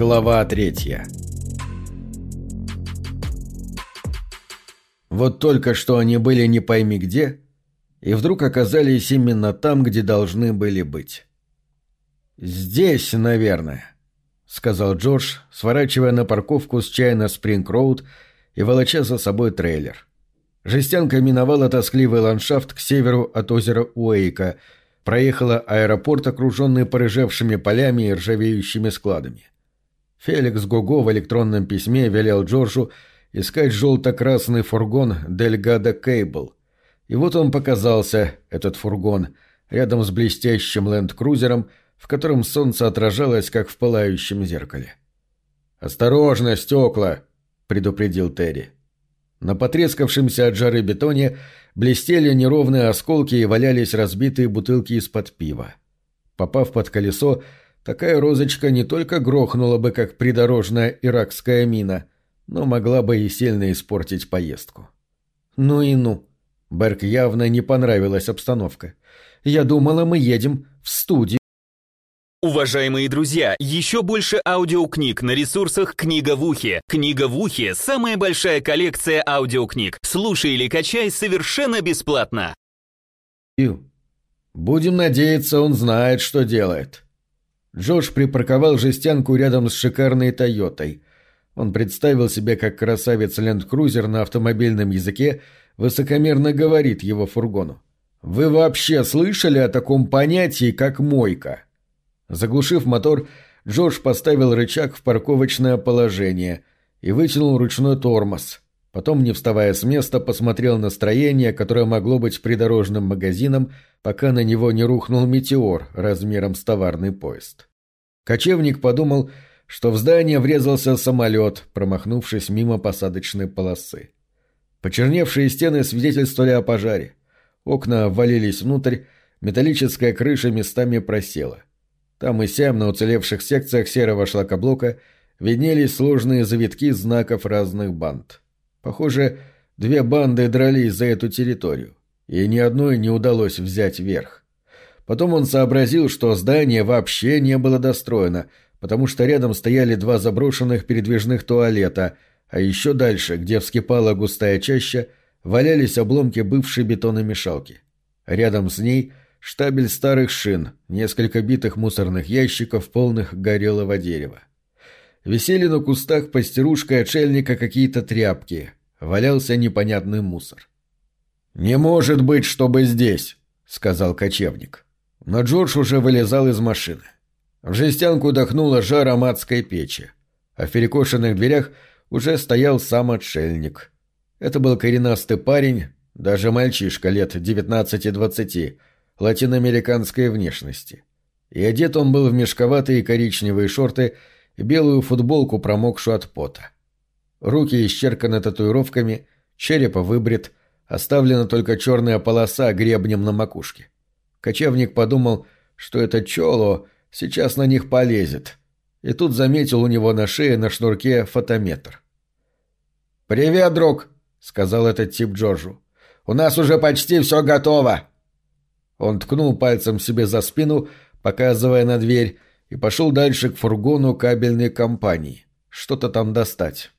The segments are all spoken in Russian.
Глава третья Вот только что они были не пойми где, и вдруг оказались именно там, где должны были быть. «Здесь, наверное», — сказал Джордж, сворачивая на парковку с чая на Спринг-Роуд и волоча за собой трейлер. Жестянка миновала тоскливый ландшафт к северу от озера Уэйка, проехала аэропорт, окруженный порыжевшими полями и ржавеющими складами. Феликс Гого в электронном письме велел Джорджу искать желто-красный фургон Дельгада Кейбл. И вот он показался, этот фургон, рядом с блестящим ленд-крузером, в котором солнце отражалось, как в пылающем зеркале. «Осторожно, стекла!» — предупредил Терри. На потрескавшемся от жары бетоне блестели неровные осколки и валялись разбитые бутылки из-под пива. Попав под колесо, такая розочка не только грохнула бы, как придорожная иракская мина, но могла бы и сильно испортить поездку. «Ну и ну!» Берг явно не понравилась обстановка. «Я думала, мы едем в студию». Уважаемые друзья, еще больше аудиокниг на ресурсах «Книга в ухе». «Книга в ухе» — самая большая коллекция аудиокниг. Слушай или качай совершенно бесплатно. Будем надеяться, он знает, что делает. Джордж припарковал жестянку рядом с шикарной «Тойотой». Он представил себе, как красавец ленд-крузер на автомобильном языке высокомерно говорит его фургону. «Вы вообще слышали о таком понятии, как мойка?» Заглушив мотор, Джордж поставил рычаг в парковочное положение и вытянул ручной тормоз. Потом, не вставая с места, посмотрел на строение, которое могло быть придорожным магазином, пока на него не рухнул метеор размером с товарный поезд. Кочевник подумал, что в здание врезался самолет, промахнувшись мимо посадочной полосы. Почерневшие стены свидетельствовали о пожаре. Окна ввалились внутрь, металлическая крыша местами просела. Там и сям на уцелевших секциях серого шлакоблока виднелись сложные завитки знаков разных банд. Похоже, две банды дрались за эту территорию, и ни одной не удалось взять верх. Потом он сообразил, что здание вообще не было достроено, потому что рядом стояли два заброшенных передвижных туалета, а еще дальше, где вскипала густая чаща, валялись обломки бывшей бетономешалки. Рядом с ней штабель старых шин, несколько битых мусорных ящиков, полных горелого дерева. Висели на кустах постирушкой отшельника какие-то тряпки, валялся непонятный мусор. «Не может быть, чтобы здесь», — сказал кочевник. Но Джордж уже вылезал из машины. В жестянку дохнуло жаром адской печи, а в перекошенных дверях уже стоял сам отшельник. Это был коренастый парень, даже мальчишка лет девятнадцати-двадцати, латиноамериканской внешности. И одет он был в мешковатые коричневые шорты белую футболку, промокшую от пота. Руки исчерканы татуировками, череп выбрит, оставлена только черная полоса гребнем на макушке. Кочевник подумал, что это чоло сейчас на них полезет, и тут заметил у него на шее на шнурке фотометр. «Привет, друг!» — сказал этот тип Джорджу. «У нас уже почти все готово!» Он ткнул пальцем себе за спину, показывая на дверь, и пошел дальше к фургону кабельной компании. Что-то там достать.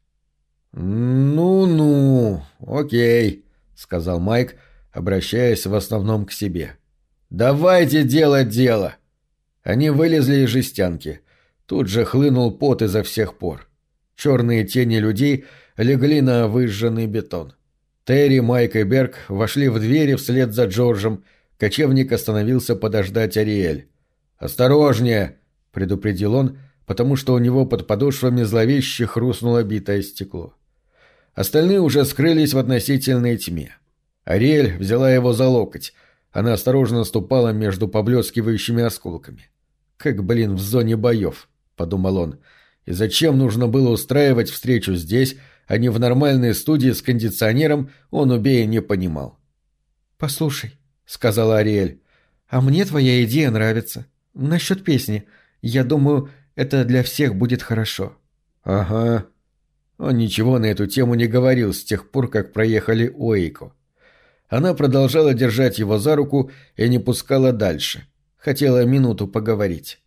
«Ну-ну, окей», — сказал Майк, обращаясь в основном к себе. «Давайте делать дело!» Они вылезли из жестянки. Тут же хлынул пот изо всех пор. Черные тени людей легли на выжженный бетон. Терри, Майк и Берг вошли в двери вслед за Джорджем, Кочевник остановился подождать Ариэль. «Осторожнее!» — предупредил он, потому что у него под подошвами зловеще хрустнуло битое стекло. Остальные уже скрылись в относительной тьме. Ариэль взяла его за локоть. Она осторожно ступала между поблескивающими осколками. «Как, блин, в зоне боев», — подумал он. «И зачем нужно было устраивать встречу здесь, а не в нормальной студии с кондиционером, он убея не понимал». «Послушай», сказала Ариэль. «А мне твоя идея нравится. Насчет песни. Я думаю, это для всех будет хорошо». «Ага». Он ничего на эту тему не говорил с тех пор, как проехали Уэйко. Она продолжала держать его за руку и не пускала дальше. Хотела минуту поговорить.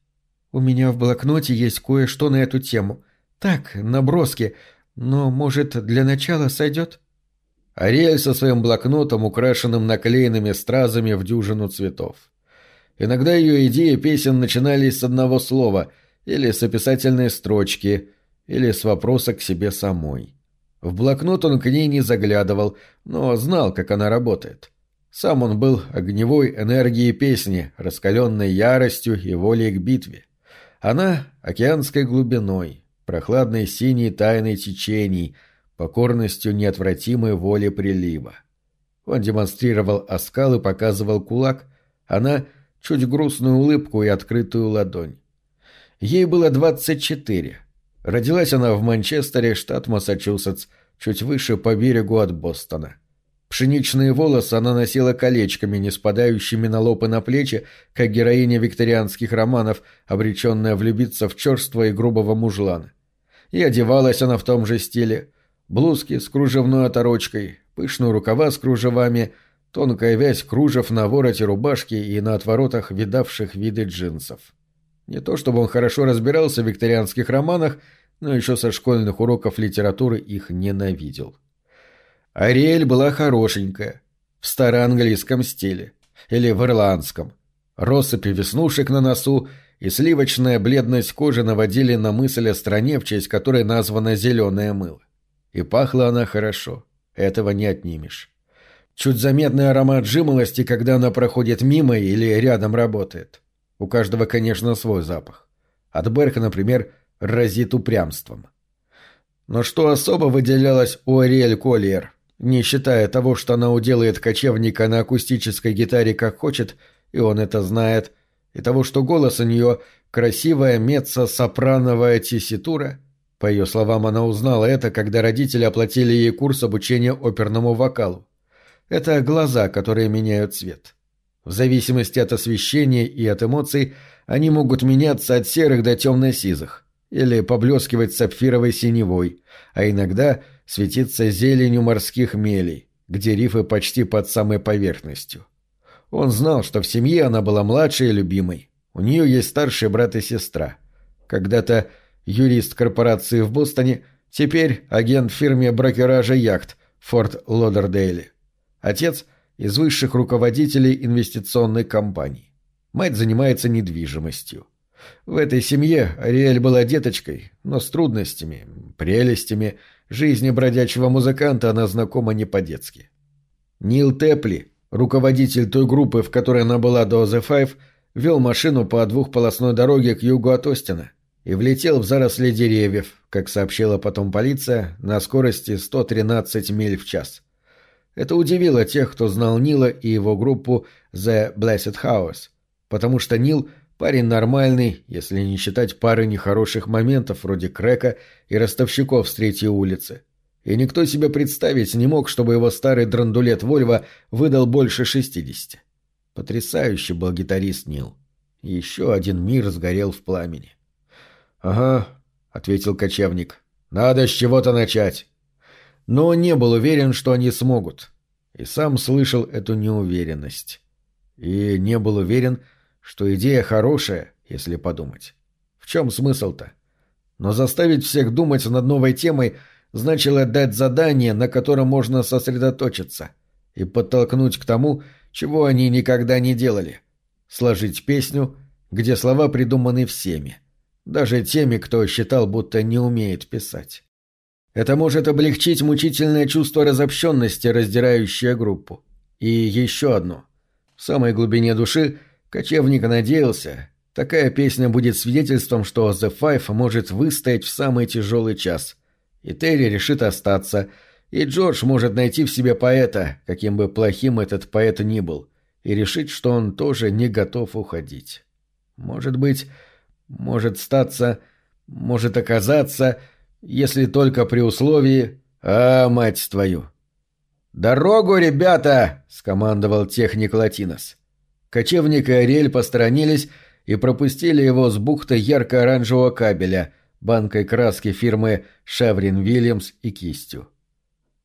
У меня в блокноте есть кое-что на эту тему. Так, наброски, но, может, для начала сойдет?» Ариэль со своим блокнотом, украшенным наклеенными стразами в дюжину цветов. Иногда ее идеи песен начинались с одного слова, или с описательной строчки, или с вопроса к себе самой. В блокнот он к ней не заглядывал, но знал, как она работает. Сам он был огневой энергией песни, раскаленной яростью и волей к битве. Она — океанской глубиной, прохладной синей тайной течений, покорностью неотвратимой воли прилива. Он демонстрировал оскал и показывал кулак, она — чуть грустную улыбку и открытую ладонь. Ей было двадцать четыре. Родилась она в Манчестере, штат Массачусетс, чуть выше по берегу от Бостона. Пшеничные волосы она носила колечками, не спадающими на лоб и на плечи, как героиня викторианских романов, обреченная влюбиться в черство и грубого мужлана. И одевалась она в том же стиле. Блузки с кружевной оторочкой, пышные рукава с кружевами — Тонкая вязь кружев на вороте рубашки и на отворотах видавших виды джинсов. Не то чтобы он хорошо разбирался в викторианских романах, но еще со школьных уроков литературы их ненавидел. Ариэль была хорошенькая, в староанглийском стиле, или в ирландском. Россыпи веснушек на носу и сливочная бледность кожи наводили на мысль о стране, в честь которой названо зеленое мыло. И пахла она хорошо, этого не отнимешь. Чуть заметный аромат жимолости, когда она проходит мимо или рядом работает. У каждого, конечно, свой запах. От Берка, например, разит упрямством. Но что особо выделялось у Ариэль Коллиер, не считая того, что она уделает кочевника на акустической гитаре как хочет, и он это знает, и того, что голос у нее красивая меццо-сопрановая тесситура, по ее словам, она узнала это, когда родители оплатили ей курс обучения оперному вокалу. Это глаза, которые меняют цвет. В зависимости от освещения и от эмоций они могут меняться от серых до темно-сизых или поблескивать сапфировой синевой, а иногда светиться зеленью морских мелей, где рифы почти под самой поверхностью. Он знал, что в семье она была младшей и любимой. У нее есть старший брат и сестра. Когда-то юрист корпорации в Бостоне, теперь агент в фирме брокеража яхт Форт Лодердейле. Отец – из высших руководителей инвестиционной компании. Мать занимается недвижимостью. В этой семье Ариэль была деточкой, но с трудностями, прелестями жизни бродячего музыканта она знакома не по-детски. Нил Тепли, руководитель той группы, в которой она была до The Five, вел машину по двухполосной дороге к югу от Остина и влетел в заросли деревьев, как сообщила потом полиция, на скорости 113 миль в час. Это удивило тех, кто знал Нила и его группу The Blessed House, потому что Нил – парень нормальный, если не считать пары нехороших моментов вроде Крека и ростовщиков с третьей улицы. И никто себе представить не мог, чтобы его старый драндулет Вольво выдал больше шестидесяти. Потрясающий был гитарист Нил. Еще один мир сгорел в пламени. «Ага», — ответил кочевник, — «надо с чего-то начать» но не был уверен, что они смогут. И сам слышал эту неуверенность. И не был уверен, что идея хорошая, если подумать. В чем смысл-то? Но заставить всех думать над новой темой значило дать задание, на котором можно сосредоточиться, и подтолкнуть к тому, чего они никогда не делали. Сложить песню, где слова придуманы всеми, даже теми, кто считал, будто не умеет писать. Это может облегчить мучительное чувство разобщенности, раздирающее группу. И еще одно. В самой глубине души кочевник надеялся, такая песня будет свидетельством, что The Five может выстоять в самый тяжелый час. И Терри решит остаться, и Джордж может найти в себе поэта, каким бы плохим этот поэт ни был, и решить, что он тоже не готов уходить. Может быть, может статься, может оказаться если только при условии... А, мать твою! «Дорогу, ребята!» — скомандовал техник Латинос. Кочевник и Ариэль посторонились и пропустили его с бухты ярко-оранжевого кабеля, банкой краски фирмы «Шеврин Вильямс» и кистью.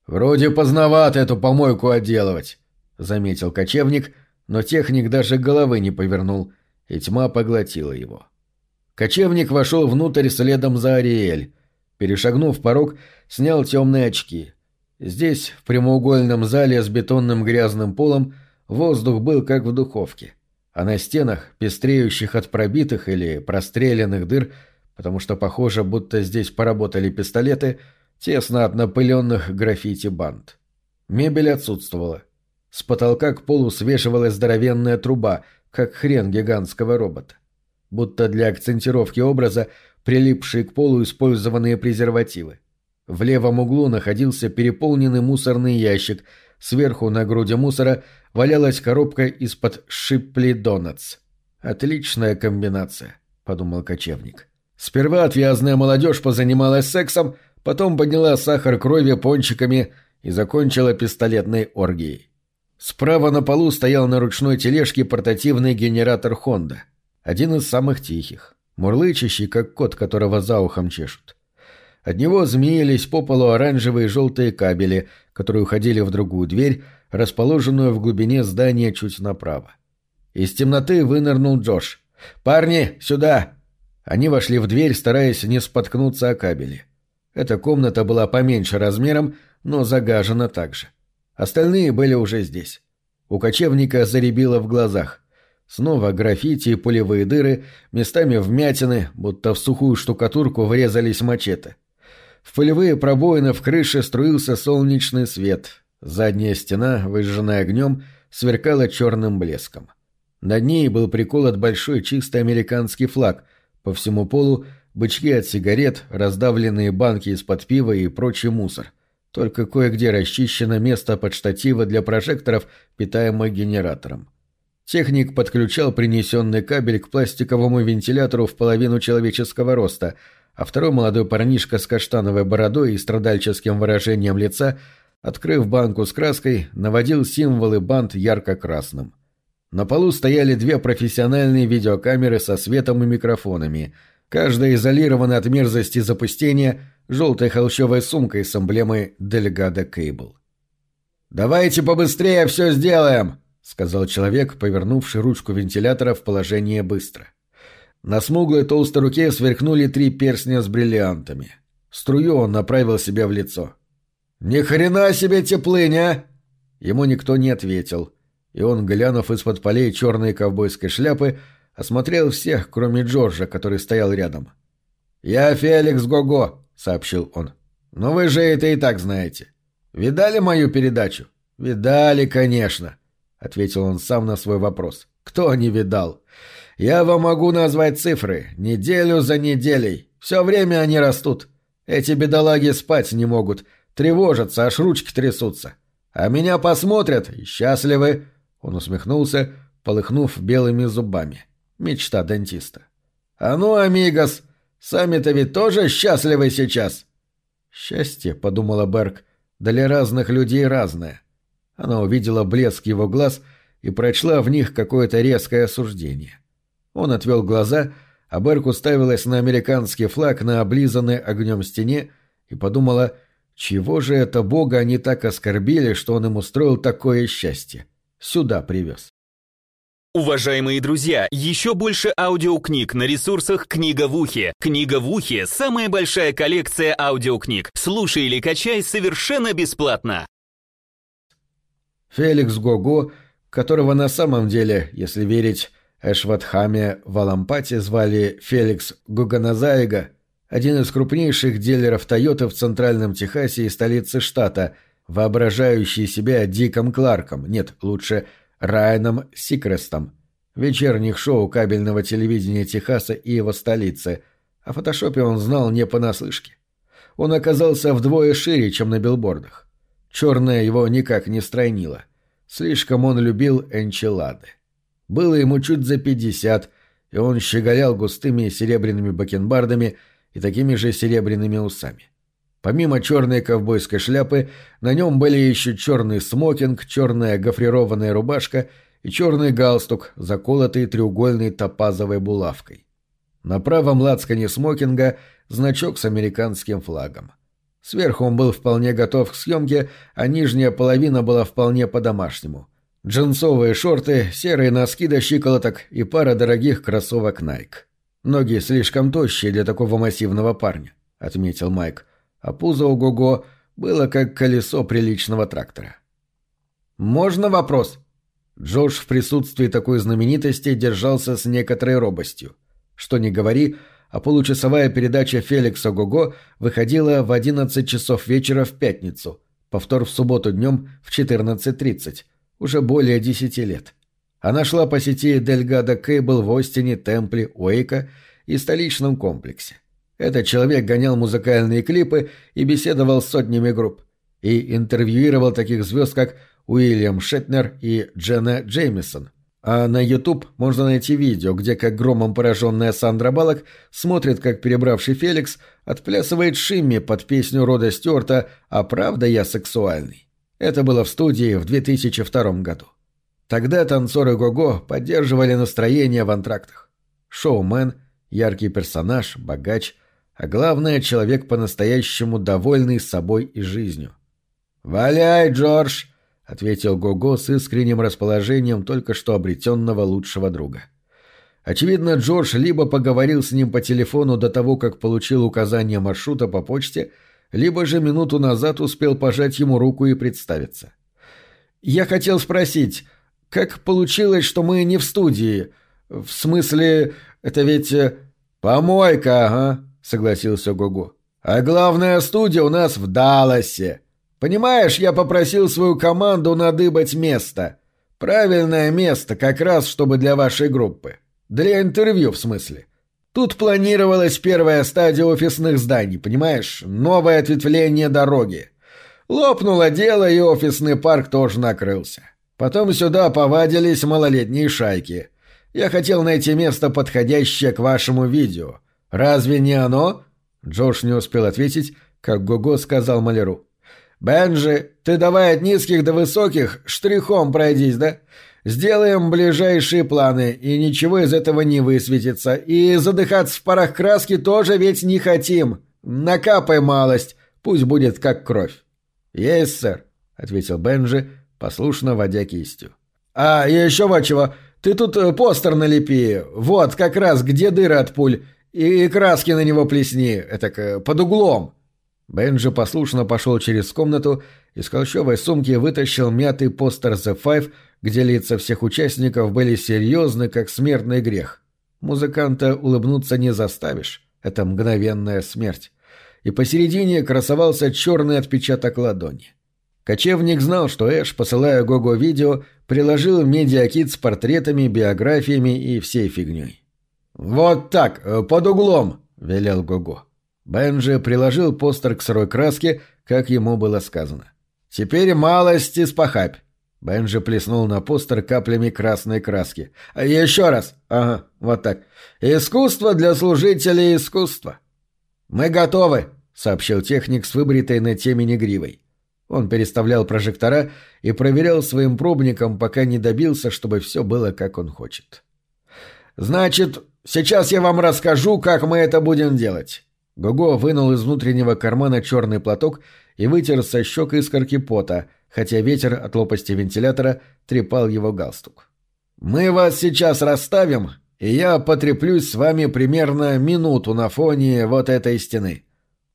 «Вроде поздновато эту помойку отделывать», — заметил кочевник, но техник даже головы не повернул, и тьма поглотила его. Кочевник вошел внутрь следом за Ариэль. Перешагнув порог, снял темные очки. Здесь, в прямоугольном зале с бетонным грязным полом, воздух был как в духовке. А на стенах, пестреющих от пробитых или простреленных дыр, потому что похоже, будто здесь поработали пистолеты, тесно от напыленных граффити банд. Мебель отсутствовала. С потолка к полу свешивалась здоровенная труба, как хрен гигантского робота. Будто для акцентировки образа прилипшие к полу использованные презервативы. В левом углу находился переполненный мусорный ящик, сверху на груди мусора валялась коробка из-под шипли донатс. «Отличная комбинация», — подумал кочевник. Сперва отвязная молодежь позанималась сексом, потом подняла сахар крови пончиками и закончила пистолетной оргией. Справа на полу стоял на ручной тележке портативный генератор Хонда. Один из самых тихих, мурлычащий, как кот, которого за ухом чешут. От него змеились по полу оранжевые и желтые кабели, которые уходили в другую дверь, расположенную в глубине здания чуть направо. Из темноты вынырнул Джош. «Парни, сюда!» Они вошли в дверь, стараясь не споткнуться о кабели. Эта комната была поменьше размером, но загажена также. Остальные были уже здесь. У кочевника заребило в глазах. Снова граффити и пулевые дыры, местами вмятины, будто в сухую штукатурку врезались мачете. В пылевые пробоины в крыше струился солнечный свет. Задняя стена, выжженная огнем, сверкала черным блеском. Над ней был приколот большой чистый американский флаг. По всему полу бычки от сигарет, раздавленные банки из-под пива и прочий мусор. Только кое-где расчищено место под штативы для прожекторов, питаемых генератором. Техник подключал принесенный кабель к пластиковому вентилятору в половину человеческого роста, а второй молодой парнишка с каштановой бородой и страдальческим выражением лица, открыв банку с краской, наводил символы банд ярко-красным. На полу стояли две профессиональные видеокамеры со светом и микрофонами, каждая изолирована от мерзости запустения желтой холщовой сумкой с эмблемой Дельгада Кейбл. «Давайте побыстрее все сделаем!» — сказал человек, повернувший ручку вентилятора в положение быстро. На смуглой толстой руке сверкнули три перстня с бриллиантами. Струю он направил себе в лицо. «Ни хрена себе теплыня!» Ему никто не ответил, и он, глянув из-под полей черной ковбойской шляпы, осмотрел всех, кроме Джорджа, который стоял рядом. «Я Феликс Гого», — сообщил он. «Но вы же это и так знаете. Видали мою передачу?» «Видали, конечно. — ответил он сам на свой вопрос. «Кто не видал? Я вам могу назвать цифры. Неделю за неделей. Все время они растут. Эти бедолаги спать не могут. Тревожатся, аж ручки трясутся. А меня посмотрят и счастливы». Он усмехнулся, полыхнув белыми зубами. Мечта дантиста. «А ну, амигос, сами-то ведь тоже счастливы сейчас?» «Счастье», — подумала Берг, — «для разных людей разное». Она увидела блеск его глаз и прочла в них какое-то резкое осуждение. Он отвел глаза, а Берк уставилась на американский флаг на облизанной огнем стене и подумала, чего же это Бога они так оскорбили, что он им устроил такое счастье. Сюда привез. Уважаемые друзья, еще больше аудиокниг на ресурсах «Книга в ухе». «Книга в ухе» — самая большая коллекция аудиокниг. Слушай или качай совершенно бесплатно. Феликс Гого, которого на самом деле, если верить Эшватхаме Валампате, звали Феликс Гуганазаига, один из крупнейших дилеров Тойоты в Центральном Техасе и столице штата, воображающий себя Диком Кларком, нет, лучше Райаном Сикрестом, вечерних шоу кабельного телевидения Техаса и его столицы. О фотошопе он знал не понаслышке. Он оказался вдвое шире, чем на билбордах. Черное его никак не стройнило. Слишком он любил энчилады. Было ему чуть за пятьдесят, и он щеголял густыми серебряными бакенбардами и такими же серебряными усами. Помимо черной ковбойской шляпы, на нем были еще черный смокинг, черная гофрированная рубашка и черный галстук, заколотый треугольной топазовой булавкой. На правом лацкане смокинга значок с американским флагом. Сверху он был вполне готов к съемке, а нижняя половина была вполне по-домашнему. Джинсовые шорты, серые носки до щиколоток и пара дорогих кроссовок Nike. Ноги слишком тощие для такого массивного парня, отметил Майк. А пузо у Гого было как колесо приличного трактора. «Можно вопрос?» Джош в присутствии такой знаменитости держался с некоторой робостью. Что ни говори, а получасовая передача Феликса Гого выходила в 11 часов вечера в пятницу, повтор в субботу днем в 14.30, уже более 10 лет. Она шла по сети Дельгада Кейбл в Остине, Темпле, Уэйка и столичном комплексе. Этот человек гонял музыкальные клипы и беседовал с сотнями групп. И интервьюировал таких звезд, как Уильям Шетнер и Дженна Джеймисон. А на YouTube можно найти видео, где как громом пораженная Сандра Балок смотрит, как перебравший Феликс отплясывает Шимми под песню Рода Стюарта «А правда я сексуальный?». Это было в студии в 2002 году. Тогда танцоры Гого поддерживали настроение в антрактах. Шоумен, яркий персонаж, богач, а главное, человек по-настоящему довольный собой и жизнью. «Валяй, Джордж!» — ответил Гого с искренним расположением только что обретенного лучшего друга. Очевидно, Джордж либо поговорил с ним по телефону до того, как получил указание маршрута по почте, либо же минуту назад успел пожать ему руку и представиться. «Я хотел спросить, как получилось, что мы не в студии? В смысле, это ведь... Э, помойка, ага, согласился Гого. А главная студия у нас в Далласе. Понимаешь, я попросил свою команду надыбать место. Правильное место, как раз, чтобы для вашей группы. Для интервью, в смысле. Тут планировалась первая стадия офисных зданий, понимаешь? Новое ответвление дороги. Лопнуло дело, и офисный парк тоже накрылся. Потом сюда повадились малолетние шайки. Я хотел найти место, подходящее к вашему видео. Разве не оно?» Джош не успел ответить, как Гого сказал маляру. «Бенджи, ты давай от низких до высоких штрихом пройдись, да? Сделаем ближайшие планы, и ничего из этого не высветится. И задыхаться в парах краски тоже ведь не хотим. Накапай малость, пусть будет как кровь». «Есть, сэр», — ответил Бенджи, послушно водя кистью. «А, еще вот чего. Ты тут э, постер налепи. Вот, как раз, где дыры от пуль. И краски на него плесни. Это под углом». Бенджи послушно пошел через комнату и с холщовой сумки вытащил мятый постер The Five, где лица всех участников были серьезны, как смертный грех. Музыканта улыбнуться не заставишь. Это мгновенная смерть. И посередине красовался черный отпечаток ладони. Кочевник знал, что Эш, посылая Гого видео, приложил медиакит с портретами, биографиями и всей фигней. «Вот так, э, под углом!» — велел Гого. Бенджи приложил постер к сырой краске, как ему было сказано. «Теперь малость испохабь!» Бенджи плеснул на постер каплями красной краски. «А «Еще раз! Ага, вот так. Искусство для служителей искусства!» «Мы готовы!» — сообщил техник с выбритой на темени гривой. Он переставлял прожектора и проверял своим пробником, пока не добился, чтобы все было, как он хочет. «Значит, сейчас я вам расскажу, как мы это будем делать». Гого вынул из внутреннего кармана черный платок и вытер со щек искорки пота, хотя ветер от лопасти вентилятора трепал его галстук. «Мы вас сейчас расставим, и я потреплюсь с вами примерно минуту на фоне вот этой стены.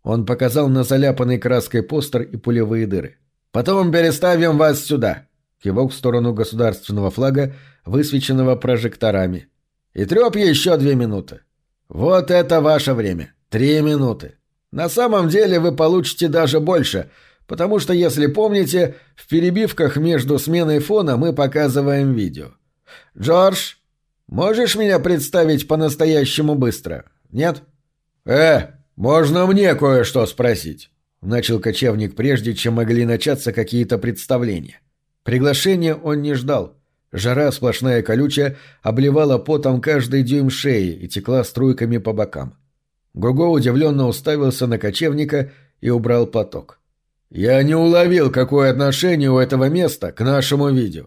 Он показал на заляпанный краской постер и пулевые дыры. «Потом переставим вас сюда!» Кивок в сторону государственного флага, высвеченного прожекторами. «И треп еще две минуты. Вот это ваше время. Три минуты. На самом деле вы получите даже больше, потому что, если помните, в перебивках между сменой фона мы показываем видео. Джордж, можешь меня представить по-настоящему быстро? Нет? Э, «Можно мне кое-что спросить?» — начал кочевник прежде, чем могли начаться какие-то представления. Приглашения он не ждал. Жара сплошная колючая обливала потом каждый дюйм шеи и текла струйками по бокам. Гого удивленно уставился на кочевника и убрал поток. «Я не уловил, какое отношение у этого места к нашему видео».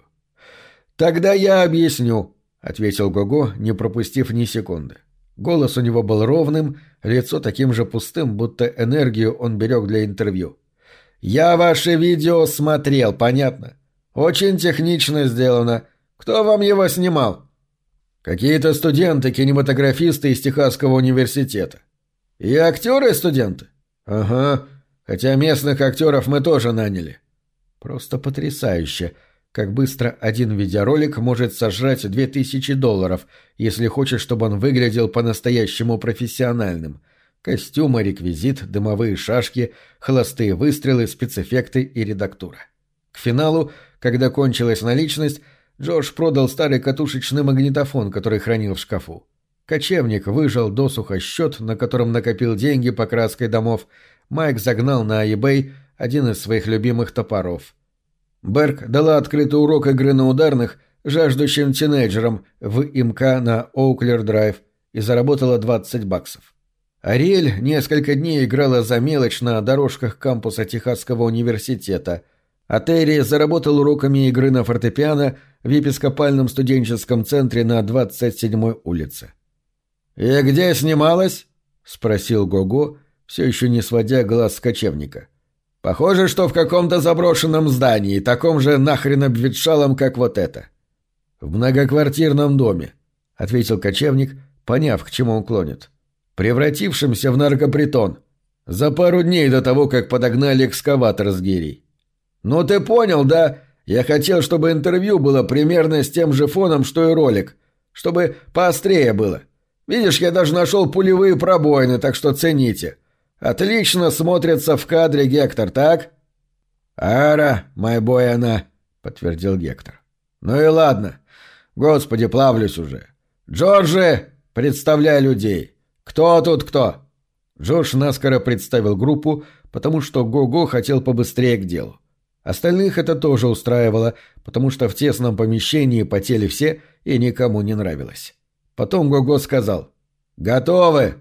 «Тогда я объясню», — ответил Гого, не пропустив ни секунды. Голос у него был ровным, лицо таким же пустым, будто энергию он берег для интервью. «Я ваше видео смотрел, понятно? Очень технично сделано. Кто вам его снимал?» Какие-то студенты-кинематографисты из Техасского университета. И актеры-студенты? Ага, хотя местных актеров мы тоже наняли. Просто потрясающе, как быстро один видеоролик может сожрать две тысячи долларов, если хочешь, чтобы он выглядел по-настоящему профессиональным. Костюмы, реквизит, дымовые шашки, холостые выстрелы, спецэффекты и редактура. К финалу, когда кончилась наличность, Джордж продал старый катушечный магнитофон, который хранил в шкафу. Кочевник выжал досуха счет, на котором накопил деньги по краске домов. Майк загнал на eBay один из своих любимых топоров. Берг дала открытый урок игры на ударных жаждущим тинейджерам в ИМК на Оуклер-драйв и заработала 20 баксов. Ариэль несколько дней играла за мелочь на дорожках кампуса Техасского университета, а Терри заработал уроками игры на фортепиано в епископальном студенческом центре на 27-й улице. «И где снималась?» — спросил Гого, все еще не сводя глаз с кочевника. «Похоже, что в каком-то заброшенном здании, таком же нахрен обветшалом, как вот это». «В многоквартирном доме», — ответил кочевник, поняв, к чему он клонит. «Превратившимся в наркопритон. За пару дней до того, как подогнали экскаватор с гирей». «Ну ты понял, да? Я хотел, чтобы интервью было примерно с тем же фоном, что и ролик. Чтобы поострее было. Видишь, я даже нашел пулевые пробоины, так что цените. Отлично смотрится в кадре Гектор, так? Ара, мой бой она, подтвердил Гектор. Ну и ладно. Господи, плавлюсь уже. Джорджи, представляй людей. Кто тут кто? Джордж наскоро представил группу, потому что Го-Го хотел побыстрее к делу. Остальных это тоже устраивало, потому что в тесном помещении потели все и никому не нравилось. Потом Гого сказал «Готовы!».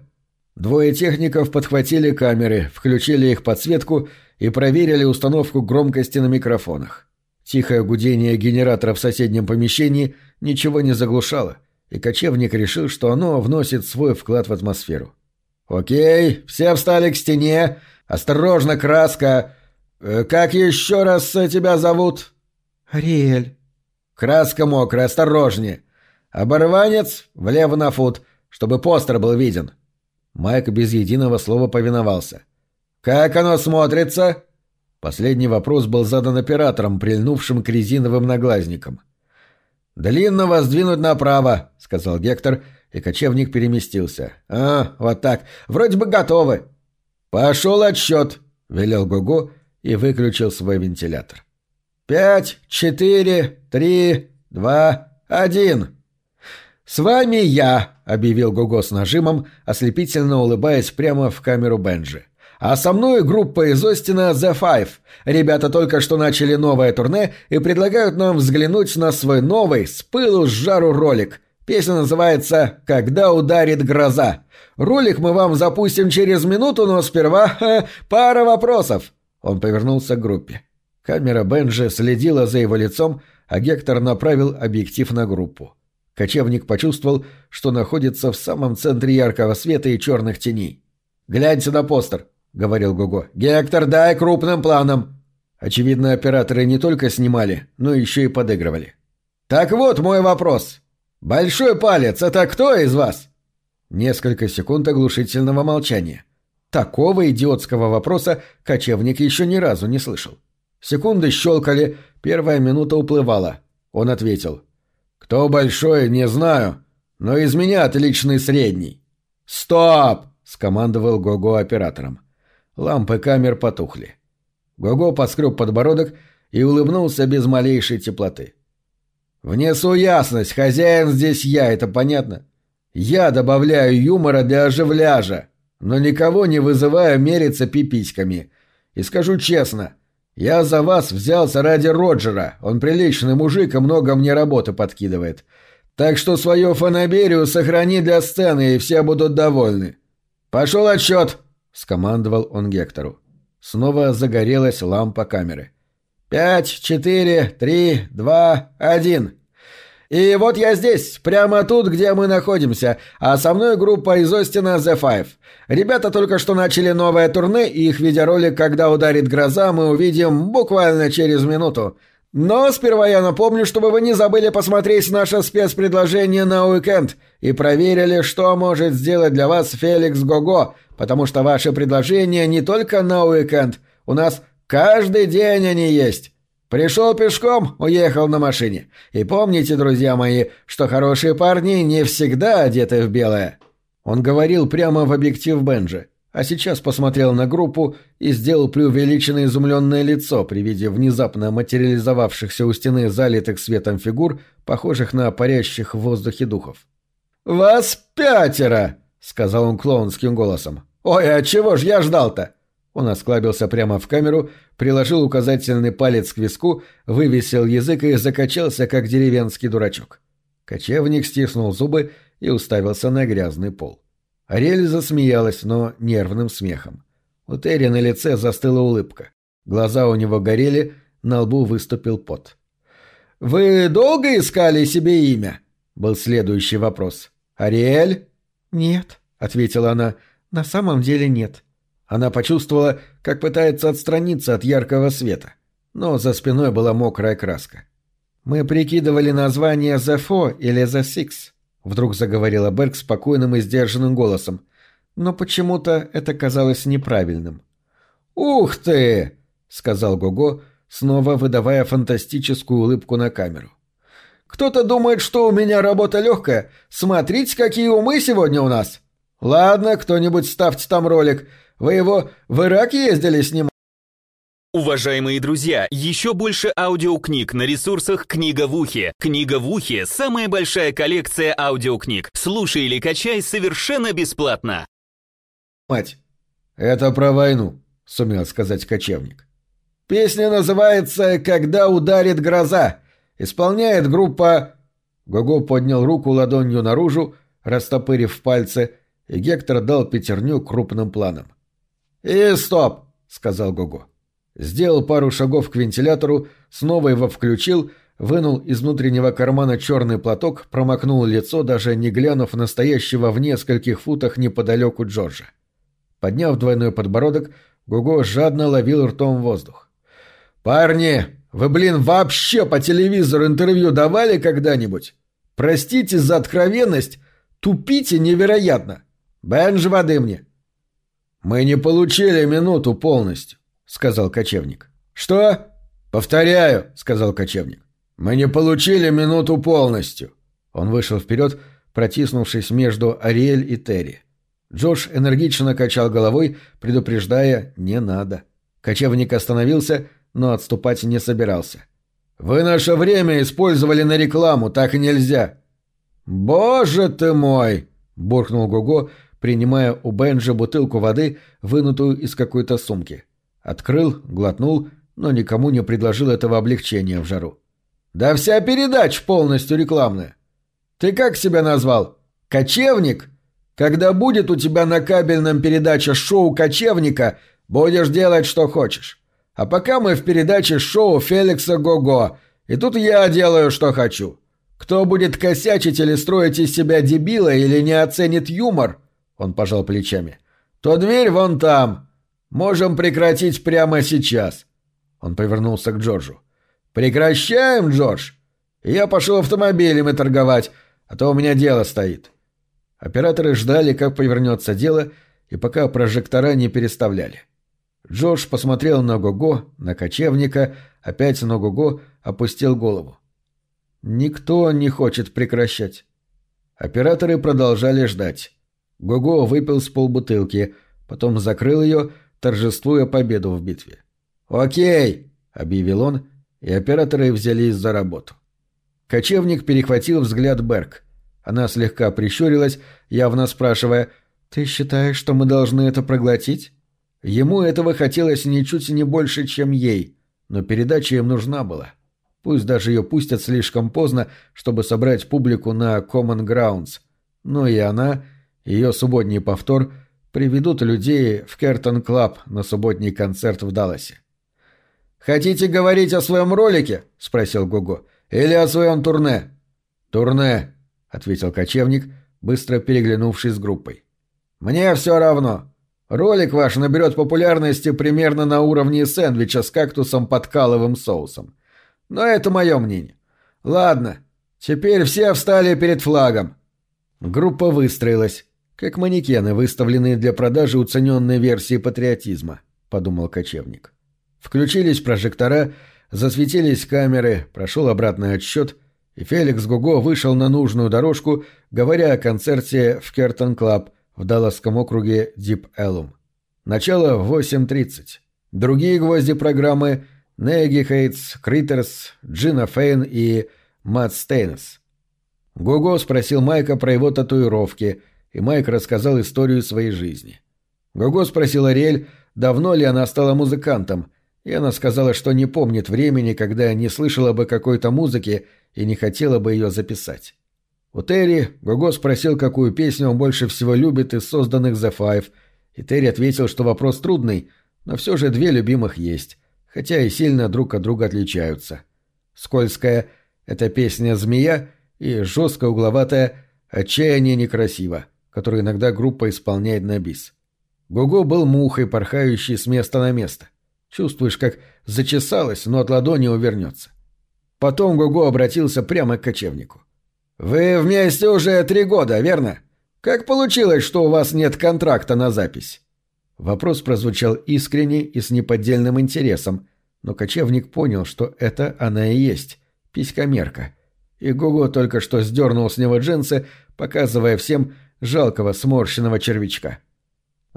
Двое техников подхватили камеры, включили их подсветку и проверили установку громкости на микрофонах. Тихое гудение генератора в соседнем помещении ничего не заглушало, и кочевник решил, что оно вносит свой вклад в атмосферу. «Окей, все встали к стене. Осторожно, краска. Э, как еще раз тебя зовут?» «Ариэль». «Краска мокрая, осторожнее. «Оборванец, влево на фут, чтобы постер был виден». Майк без единого слова повиновался. «Как оно смотрится?» Последний вопрос был задан оператором, прильнувшим к резиновым наглазникам. «Длинного сдвинуть направо», — сказал Гектор, и кочевник переместился. «А, вот так. Вроде бы готовы». «Пошел отсчет», — велел Гугу и выключил свой вентилятор. «Пять, четыре, три, два, один». «С вами я», — объявил Гого с нажимом, ослепительно улыбаясь прямо в камеру Бенджи. «А со мной группа из Остина The Five. Ребята только что начали новое турне и предлагают нам взглянуть на свой новый, с пылу с жару ролик. Песня называется «Когда ударит гроза». Ролик мы вам запустим через минуту, но сперва ха, пара вопросов». Он повернулся к группе. Камера Бенджи следила за его лицом, а Гектор направил объектив на группу. Кочевник почувствовал, что находится в самом центре яркого света и черных теней. «Гляньте на постер», — говорил Гуго. «Гектор, дай крупным планом». Очевидно, операторы не только снимали, но еще и подыгрывали. «Так вот мой вопрос. Большой палец — это кто из вас?» Несколько секунд оглушительного молчания. Такого идиотского вопроса кочевник еще ни разу не слышал. Секунды щелкали, первая минута уплывала. Он ответил. «Кто большой, не знаю, но из меня отличный средний». «Стоп!» — скомандовал Гого оператором. Лампы камер потухли. Гого поскреб подбородок и улыбнулся без малейшей теплоты. «Внесу ясность, хозяин здесь я, это понятно? Я добавляю юмора для оживляжа, но никого не вызываю мериться пиписьками. И скажу честно, я за вас взялся ради Роджера. Он приличный мужик и много мне работы подкидывает. Так что свою фанаберию сохрани для сцены, и все будут довольны. Пошел отсчет!» — скомандовал он Гектору. Снова загорелась лампа камеры. «Пять, четыре, три, два, один!» И вот я здесь, прямо тут, где мы находимся, а со мной группа из Остина The Five. Ребята только что начали новое турне, и их видеоролик «Когда ударит гроза» мы увидим буквально через минуту. Но сперва я напомню, чтобы вы не забыли посмотреть наше спецпредложение на уикенд и проверили, что может сделать для вас Феликс Гого, потому что ваши предложения не только на уикенд. У нас каждый день они есть. Пришел пешком, уехал на машине. И помните, друзья мои, что хорошие парни не всегда одеты в белое. Он говорил прямо в объектив Бенджи а сейчас посмотрел на группу и сделал преувеличенно изумленное лицо при виде внезапно материализовавшихся у стены залитых светом фигур, похожих на парящих в воздухе духов. «Вас пятеро!» — сказал он клоунским голосом. «Ой, а чего ж я ждал-то?» Он осклабился прямо в камеру, приложил указательный палец к виску, вывесил язык и закачался, как деревенский дурачок. Кочевник стиснул зубы и уставился на грязный пол. Ариэль засмеялась, но нервным смехом. У Терри на лице застыла улыбка. Глаза у него горели, на лбу выступил пот. «Вы долго искали себе имя?» — был следующий вопрос. «Ариэль?» «Нет», — ответила она, — «на самом деле нет». Она почувствовала, как пытается отстраниться от яркого света, но за спиной была мокрая краска. «Мы прикидывали название «The Four» или «The Six», Вдруг заговорила Берг спокойным и сдержанным голосом. Но почему-то это казалось неправильным. «Ух ты!» — сказал Гого, снова выдавая фантастическую улыбку на камеру. «Кто-то думает, что у меня работа легкая. Смотрите, какие умы сегодня у нас. Ладно, кто-нибудь ставьте там ролик. Вы его в Ирак ездили снимать?» Уважаемые друзья, еще больше аудиокниг на ресурсах «Книга в ухе». «Книга в ухе» — самая большая коллекция аудиокниг. Слушай или качай совершенно бесплатно. «Мать, это про войну», — сумел сказать кочевник. «Песня называется «Когда ударит гроза». Исполняет группа...» Гого поднял руку ладонью наружу, растопырив пальцы, и Гектор дал пятерню крупным планом. «И стоп!» — сказал Гого. Сделал пару шагов к вентилятору, снова его включил, вынул из внутреннего кармана черный платок, промокнул лицо, даже не глянув настоящего в нескольких футах неподалеку Джорджа. Подняв двойной подбородок, Гуго жадно ловил ртом воздух. «Парни, вы, блин, вообще по телевизору интервью давали когда-нибудь? Простите за откровенность, тупите невероятно. Бенж воды мне». «Мы не получили минуту полностью. — сказал кочевник. «Что?» «Повторяю», — сказал кочевник. «Мы не получили минуту полностью». Он вышел вперед, протиснувшись между Ариэль и Терри. Джош энергично качал головой, предупреждая «не надо». Кочевник остановился, но отступать не собирался. «Вы наше время использовали на рекламу, так и нельзя». «Боже ты мой!» — буркнул Гуго, принимая у Бенджи бутылку воды, вынутую из какой-то сумки. Открыл, глотнул, но никому не предложил этого облегчения в жару. «Да вся передача полностью рекламная. Ты как себя назвал? Кочевник? Когда будет у тебя на кабельном передаче шоу «Кочевника», будешь делать, что хочешь. А пока мы в передаче шоу Феликса Гого, и тут я делаю, что хочу. Кто будет косячить или строить из себя дебила или не оценит юмор, он пожал плечами, то дверь вон там, Можем прекратить прямо сейчас. Он повернулся к Джорджу. Прекращаем, Джордж. Я пошел автомобилями торговать, а то у меня дело стоит. Операторы ждали, как повернется дело, и пока прожектора не переставляли. Джордж посмотрел на Гого, на кочевника, опять на Гого, опустил голову. Никто не хочет прекращать. Операторы продолжали ждать. Гого выпил с полбутылки, потом закрыл ее, торжествуя победу в битве. «Окей!» — объявил он, и операторы взялись за работу. Кочевник перехватил взгляд Берг. Она слегка прищурилась, явно спрашивая, «Ты считаешь, что мы должны это проглотить?» Ему этого хотелось ничуть не больше, чем ей, но передача им нужна была. Пусть даже ее пустят слишком поздно, чтобы собрать публику на Common Grounds. Но и она, ее субботний повтор — приведут людей в Curtain Club на субботний концерт в Далласе. «Хотите говорить о своем ролике?» — спросил Гуго. «Или о своем турне?» «Турне», — ответил кочевник, быстро переглянувшись с группой. «Мне все равно. Ролик ваш наберет популярности примерно на уровне сэндвича с кактусом под каловым соусом. Но это мое мнение. Ладно, теперь все встали перед флагом. Группа выстроилась, как манекены, выставленные для продажи уцененной версии патриотизма, подумал кочевник. Включились прожектора, засветились камеры, прошел обратный отсчет, и Феликс Гуго вышел на нужную дорожку, говоря о концерте в Кертон Клаб в Далласском округе Дип Эллум. Начало в 8.30. Другие гвозди программы — Неги Хейтс, Критерс, Джина Фейн и Мат Стейнес. Гуго спросил Майка про его татуировки, и Майк рассказал историю своей жизни. Гуго спросил Ариэль, давно ли она стала музыкантом, и она сказала, что не помнит времени, когда не слышала бы какой-то музыки и не хотела бы ее записать. У Терри Гуго спросил, какую песню он больше всего любит из созданных The Five, и Терри ответил, что вопрос трудный, но все же две любимых есть, хотя и сильно друг от друга отличаются. Скользкая — это песня «Змея», и жестко угловатая «Отчаяние некрасиво», которую иногда группа исполняет на бис. Гуго был мухой, порхающей с места на место. Чувствуешь, как зачесалось, но от ладони увернется. Потом Гуго обратился прямо к кочевнику. «Вы вместе уже три года, верно? Как получилось, что у вас нет контракта на запись?» Вопрос прозвучал искренне и с неподдельным интересом, но кочевник понял, что это она и есть, писькомерка. И Гуго только что сдернул с него джинсы, показывая всем жалкого сморщенного червячка.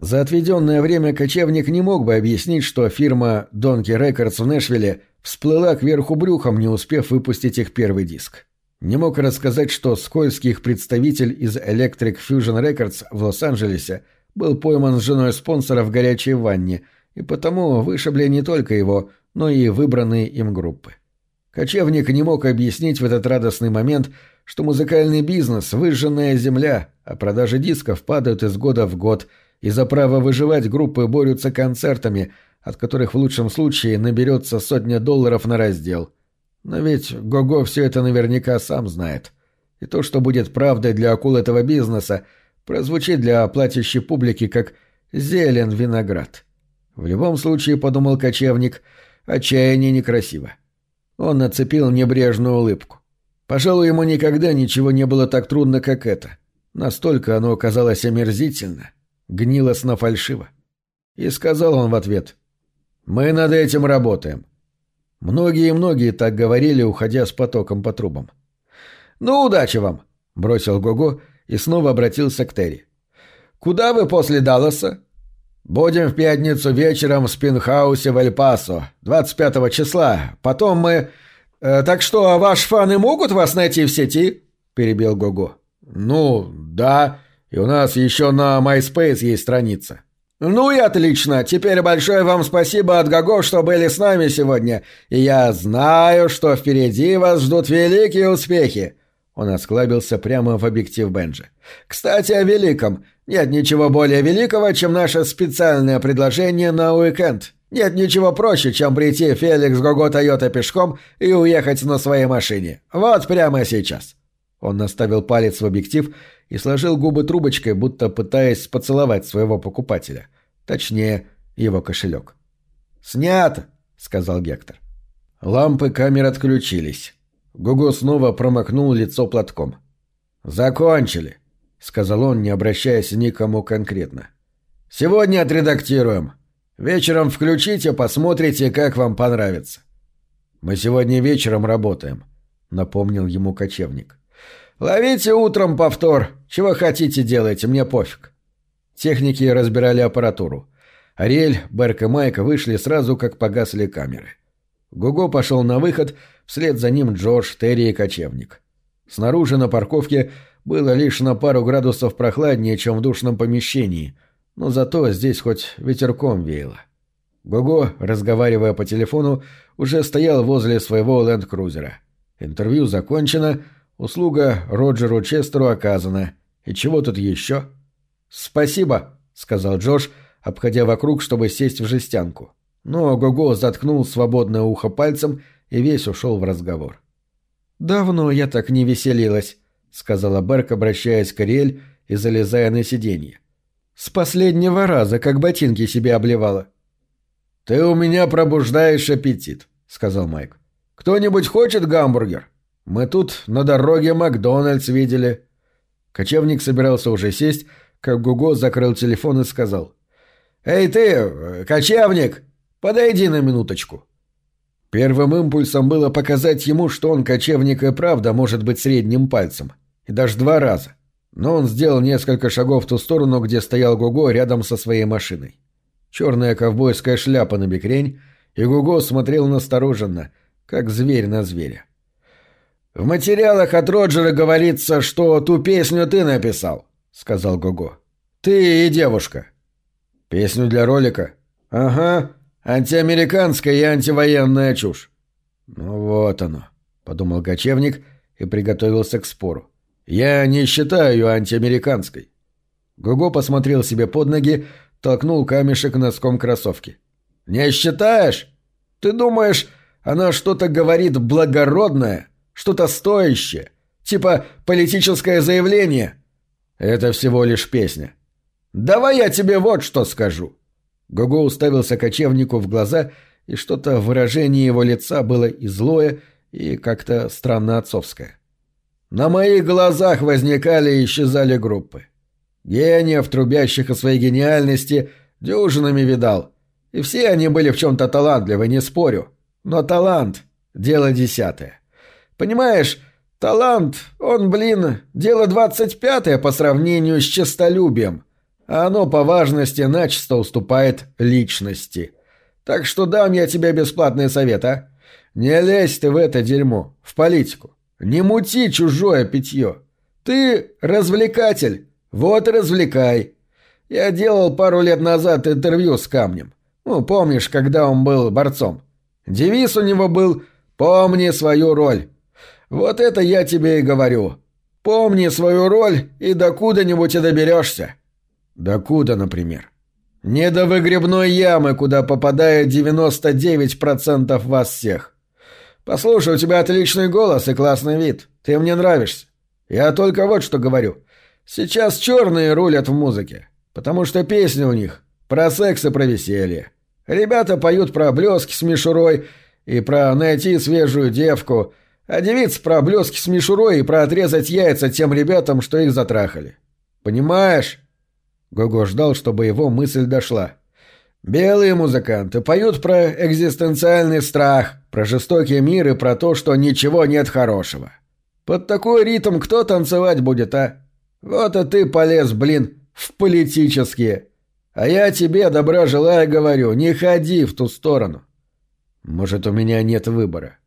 За отведенное время кочевник не мог бы объяснить, что фирма Donkey Records в Нэшвилле всплыла кверху брюхом, не успев выпустить их первый диск. Не мог рассказать, что скользкий их представитель из Electric Fusion Records в Лос-Анджелесе был пойман с женой спонсора в горячей ванне, и потому вышибли не только его, но и выбранные им группы. Кочевник не мог объяснить в этот радостный момент, что музыкальный бизнес – выжженная земля, а продажи дисков падают из года в год – и за право выживать группы борются концертами, от которых в лучшем случае наберется сотня долларов на раздел. Но ведь Гого все это наверняка сам знает. И то, что будет правдой для акул этого бизнеса, прозвучит для платящей публики как «зелен виноград». В любом случае, подумал кочевник, отчаяние некрасиво. Он нацепил небрежную улыбку. Пожалуй, ему никогда ничего не было так трудно, как это. Настолько оно оказалось омерзительно — гнилостно фальшиво. И сказал он в ответ, «Мы над этим работаем». Многие-многие так говорили, уходя с потоком по трубам. «Ну, удачи вам!» — бросил Гого и снова обратился к Терри. «Куда вы после Далласа?» «Будем в пятницу вечером в Спинхаусе в Эль-Пасо, 25 числа. Потом мы...» э, «Так что, ваши фаны могут вас найти в сети?» — перебил Гого. «Ну, да. И у нас еще на MySpace есть страница. Ну и отлично. Теперь большое вам спасибо от Гаго, что были с нами сегодня. И я знаю, что впереди вас ждут великие успехи. Он осклабился прямо в объектив Бенджи. Кстати, о великом. Нет ничего более великого, чем наше специальное предложение на уикенд. Нет ничего проще, чем прийти Феликс Гого Тойота пешком и уехать на своей машине. Вот прямо сейчас. Он наставил палец в объектив и сложил губы трубочкой, будто пытаясь поцеловать своего покупателя. Точнее, его кошелек. «Снято!» — сказал Гектор. Лампы камер отключились. Гуго снова промокнул лицо платком. «Закончили», — сказал он, не обращаясь никому конкретно. «Сегодня отредактируем. Вечером включите, посмотрите, как вам понравится». «Мы сегодня вечером работаем», — напомнил ему кочевник. «Ловите утром повтор. Чего хотите делайте, мне пофиг». Техники разбирали аппаратуру. Ариэль, Берк и Майка вышли сразу, как погасли камеры. Гуго пошел на выход, вслед за ним Джордж, Терри и кочевник. Снаружи на парковке было лишь на пару градусов прохладнее, чем в душном помещении, но зато здесь хоть ветерком веяло. Гуго, разговаривая по телефону, уже стоял возле своего ленд-крузера. Интервью закончено — Услуга Роджеру Честеру оказана. И чего тут еще? «Спасибо», — сказал Джош, обходя вокруг, чтобы сесть в жестянку. Но Гого заткнул свободное ухо пальцем весь ушел в разговор. «Давно я так не веселилась», — сказала Берк, обращаясь к Ариэль и залезая на сиденье. «С последнего раза, как ботинки себе обливала». «Ты у меня пробуждаешь аппетит», — сказал Майк. Кто-нибудь хочет гамбургер? Мы тут на дороге Макдональдс видели». Кочевник собирался уже сесть, как Гуго закрыл телефон и сказал. «Эй ты, кочевник, подойди на минуточку». Первым импульсом было показать ему, что он кочевник и правда может быть средним пальцем. И даже два раза. Но он сделал несколько шагов в ту сторону, где стоял Гуго рядом со своей машиной. Черная ковбойская шляпа на бекрень, и Гуго смотрел настороженно, как зверь на зверя. «В материалах от Роджера говорится, что ту песню ты написал», — сказал Гуго. «Ты и девушка». «Песню для ролика?» «Ага. Антиамериканская и антивоенная чушь. Ну вот оно, подумал кочевник и приготовился к спору. Я не считаю ее антиамериканской. Гуго посмотрел себе под ноги, толкнул камешек носком кроссовки. Не считаешь? Ты думаешь, она что-то говорит благородное, что-то стоящее, типа политическое заявление? Это всего лишь песня. Давай я тебе вот что скажу. Гого уставился кочевнику в глаза, и что-то в выражении его лица было и злое, и как-то странно отцовское. На моих глазах возникали и исчезали группы. Гениев, трубящих о своей гениальности, дюжинами видал. И все они были в чем-то талантливы, не спорю. Но талант — дело десятое. Понимаешь, талант, он, блин, дело двадцать пятое по сравнению с честолюбием оно по важности начисто уступает личности. Так что дам я тебе бесплатный совет, а? Не лезь ты в это дерьмо, в политику. Не мути чужое питье. Ты развлекатель, вот развлекай. Я делал пару лет назад интервью с Камнем. Ну, помнишь, когда он был борцом? Девиз у него был «Помни свою роль». Вот это я тебе и говорю. Помни свою роль, и докуда-нибудь и доберешься. Докуда, например? Не до выгребной ямы, куда попадает 99% вас всех. Послушай, у тебя отличный голос и классный вид. Ты мне нравишься. Я только вот что говорю. Сейчас черные рулят в музыке, потому что песни у них про секс и про веселье. Ребята поют про блески с мишурой и про найти свежую девку, а девицы про блески с мишурой и про отрезать яйца тем ребятам, что их затрахали. Понимаешь? Гого ждал, чтобы его мысль дошла. «Белые музыканты поют про экзистенциальный страх, про жестокий мир и про то, что ничего нет хорошего. Под такой ритм кто танцевать будет, а? Вот и ты полез, блин, в политические. А я тебе, добра желая, говорю, не ходи в ту сторону». «Может, у меня нет выбора».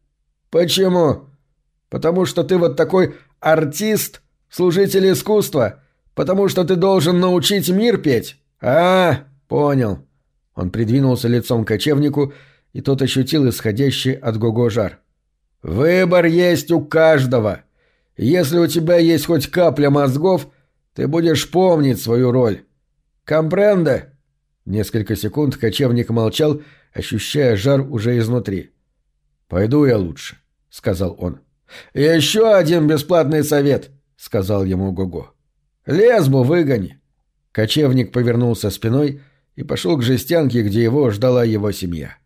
«Почему?» «Потому что ты вот такой артист, служитель искусства» Потому что ты должен научить мир петь? А, понял. Он придвинулся лицом к кочевнику, и тот ощутил исходящий от Гого жар. Выбор есть у каждого. Если у тебя есть хоть капля мозгов, ты будешь помнить свою роль. Компренде? Несколько секунд кочевник молчал, ощущая жар уже изнутри. «Пойду я лучше», — сказал он. «Еще один бесплатный совет», — сказал ему Гого. Лесбу выгони!» Кочевник повернулся спиной и пошел к жестянке, где его ждала его семья.